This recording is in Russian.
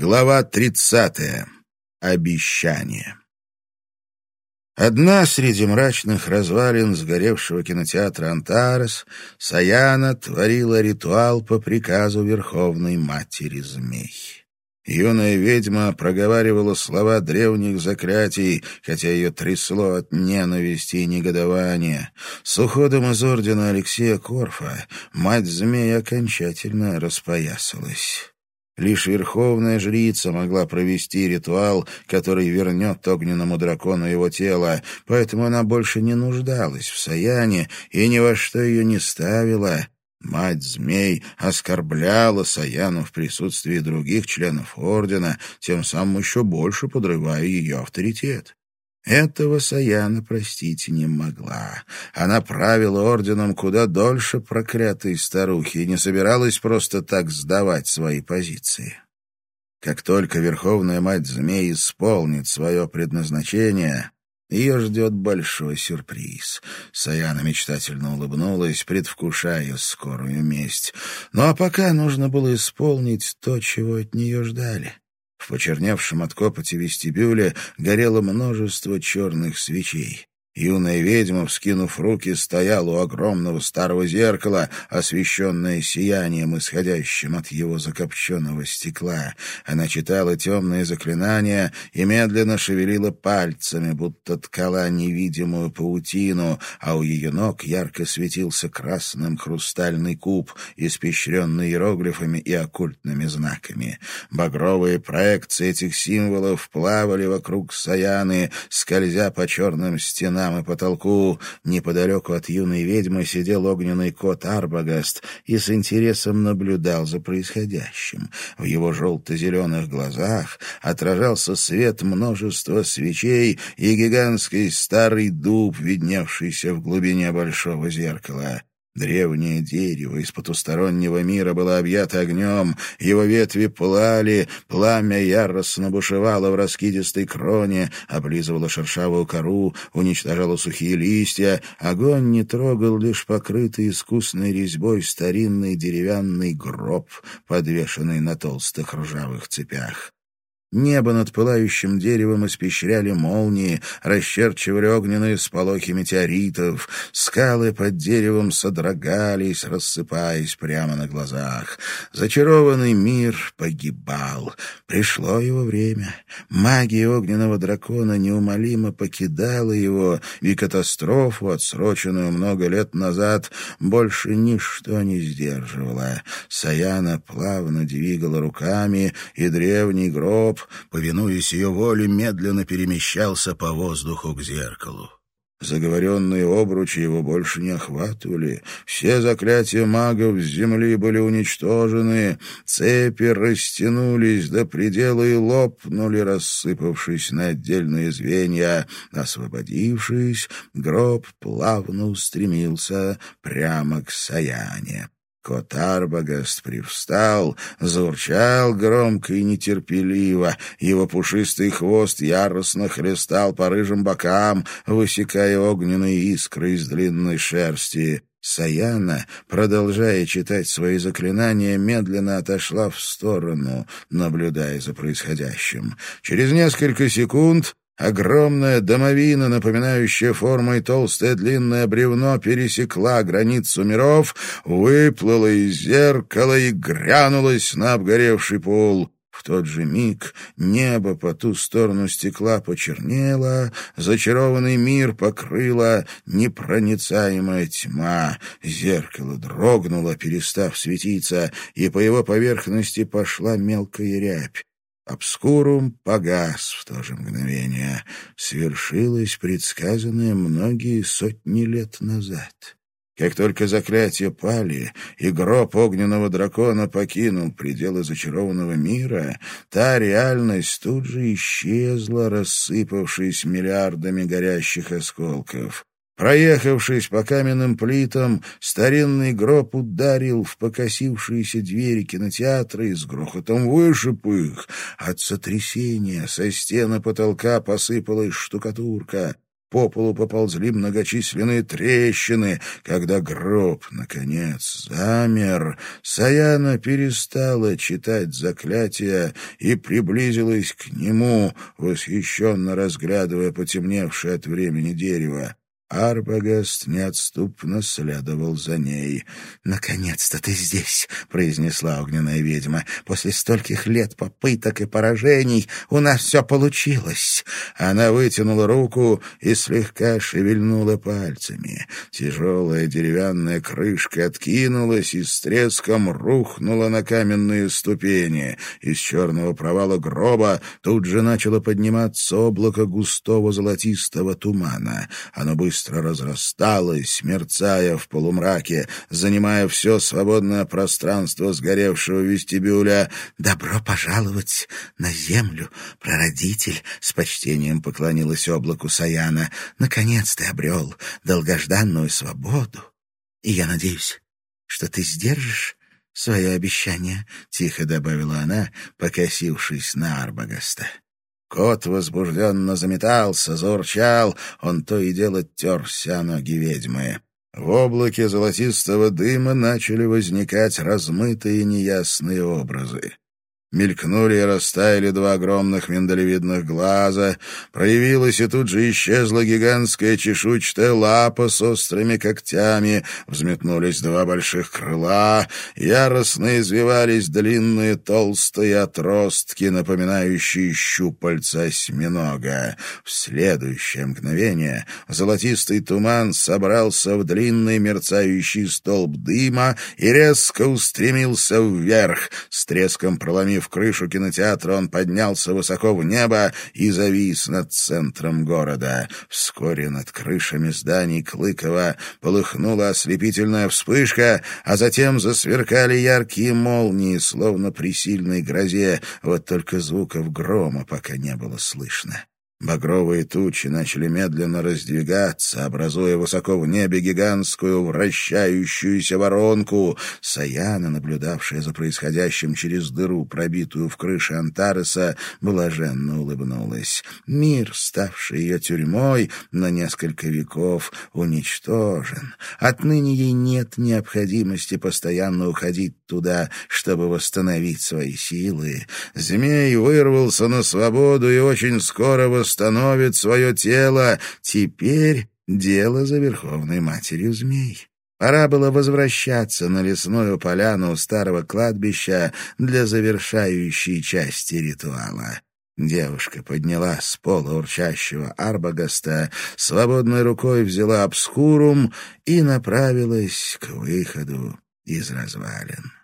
Глава тридцатая. Обещание. Одна среди мрачных развалин сгоревшего кинотеатра «Антарес» Саяна творила ритуал по приказу Верховной Матери Змей. Юная ведьма проговаривала слова древних заклятий, хотя ее трясло от ненависти и негодования. С уходом из ордена Алексея Корфа мать змей окончательно распоясалась. Лишь верховная жрица могла провести ритуал, который вернет огненному дракону его тело, поэтому она больше не нуждалась в Саяне и ни во что ее не ставила. Мать змей оскорбляла Саяну в присутствии других членов ордена, тем самым еще больше подрывая ее авторитет. Этого Саяна простить не могла. Она правила орденом куда дольше проклятой старухи и не собиралась просто так сдавать свои позиции. Как только Верховная Мать Змей исполнит свое предназначение, ее ждет большой сюрприз. Саяна мечтательно улыбнулась, предвкушая скорую месть. Ну а пока нужно было исполнить то, чего от нее ждали. В почерневшем от копоти вестибюле горело множество черных свечей. Юная ведьма, вскинув руки, стояла у огромного старого зеркала, освещенное сиянием, исходящим от его закопченного стекла. Она читала темные заклинания и медленно шевелила пальцами, будто ткала невидимую паутину, а у ее ног ярко светился красным хрустальный куб, испещренный иероглифами и оккультными знаками. Багровые проекции этих символов плавали вокруг Саяны, скользя по черным стенам, стенам и потолку. Неподалеку от юной ведьмы сидел огненный кот Арбагаст и с интересом наблюдал за происходящим. В его желто-зеленых глазах отражался свет множества свечей и гигантский старый дуб, видневшийся в глубине большого зеркала. Древнее дерево из потустороннего мира было объято огнем, его ветви пылали, пламя яростно бушевало в раскидистой кроне, облизывало шершавую кору, уничтожало сухие листья. Огонь не трогал лишь покрытый искусной резьбой старинный деревянный гроб, подвешенный на толстых ржавых цепях. Небо над пылающим деревом испещряли молнии, расчерчивали огненные сполохи метеоритов. Скалы под деревом содрогались, рассыпаясь прямо на глазах. Зачарованный мир погибал. Пришло его время. Магия огненного дракона неумолимо покидала его, и катастрофу, отсроченную много лет назад, больше ничто не сдерживало. Саяна плавно двигала руками, и древний гроб повинуясь ее воле, медленно перемещался по воздуху к зеркалу. Заговоренные обручи его больше не охватывали. Все заклятия магов с земли были уничтожены, цепи растянулись до предела и лопнули, рассыпавшись на отдельные звенья. Освободившись, гроб плавно устремился прямо к Саяне. Кот Арбагаст привстал, заурчал громко и нетерпеливо. Его пушистый хвост яростно хлестал по рыжим бокам, высекая огненные искры из длинной шерсти. Саяна, продолжая читать свои заклинания, медленно отошла в сторону, наблюдая за происходящим. Через несколько секунд Огромная домовина, напоминающая формой толстое длинное бревно, пересекла границу миров, выплыла из зеркала и грянулась на обгоревший пол. В тот же миг небо по ту сторону стекла почернело, зачарованный мир покрыла непроницаемая тьма. Зеркало дрогнуло, перестав светиться, и по его поверхности пошла мелкая рябь. Обскурум погас в то же мгновение. Свершилось предсказанное многие сотни лет назад. Как только заклятия пали, и гроб огненного дракона покинул пределы зачарованного мира, та реальность тут же исчезла, рассыпавшись миллиардами горящих осколков. Проехавшись по каменным плитам, старинный гроб ударил в покосившиеся двери кинотеатра и с грохотом вышиб их. От сотрясения со стены потолка посыпалась штукатурка. по полу поползли многочисленные трещины. Когда гроб, наконец, замер, Саяна перестала читать заклятия и приблизилась к нему, восхищенно разглядывая потемневшее от времени дерево. Арбагаст неотступно следовал за ней. «Наконец-то ты здесь!» — произнесла огненная ведьма. «После стольких лет попыток и поражений у нас все получилось!» Она вытянула руку и слегка шевельнула пальцами. Тяжелая деревянная крышка откинулась и с треском рухнула на каменные ступени. Из черного провала гроба тут же начало подниматься облако густого золотистого тумана. Оно быстро быстро разрасталась, мерцая в полумраке, занимая все свободное пространство сгоревшего вестибюля. «Добро пожаловать на землю, прародитель!» — с почтением поклонилась облаку Саяна. «Наконец ты обрел долгожданную свободу, и я надеюсь, что ты сдержишь свое обещание», — тихо добавила она, покосившись на Арбагаста. Кот возбужденно заметался, заурчал, он то и дело терся ноги ведьмы. В облаке золотистого дыма начали возникать размытые неясные образы. Мелькнули и растаяли два огромных миндалевидных глаза, проявилась и тут же исчезла гигантская чешуйчатая лапа с острыми когтями, взметнулись два больших крыла, яростно извивались длинные толстые отростки, напоминающие щупальца осьминога. В следующее мгновение золотистый туман собрался в длинный мерцающий столб дыма и резко устремился вверх, с треском проломив в крышу кинотеатра, он поднялся высоко в небо и завис над центром города. Вскоре над крышами зданий Клыкова полыхнула ослепительная вспышка, а затем засверкали яркие молнии, словно при сильной грозе, вот только звуков грома пока не было слышно. Багровые тучи начали медленно раздвигаться, образуя высоко в небе гигантскую вращающуюся воронку. Саяна, наблюдавшая за происходящим через дыру, пробитую в крыше Антареса, блаженно улыбнулась. Мир, ставший ее тюрьмой на несколько веков, уничтожен. Отныне ей нет необходимости постоянно уходить туда, чтобы восстановить свои силы. Змей вырвался на свободу и очень скоро восстановит свое тело. Теперь дело за Верховной Матерью Змей. Пора было возвращаться на лесную поляну старого кладбища для завершающей части ритуала. Девушка подняла с пола урчащего Арбагаста, свободной рукой взяла обскурум и направилась к выходу из развалин.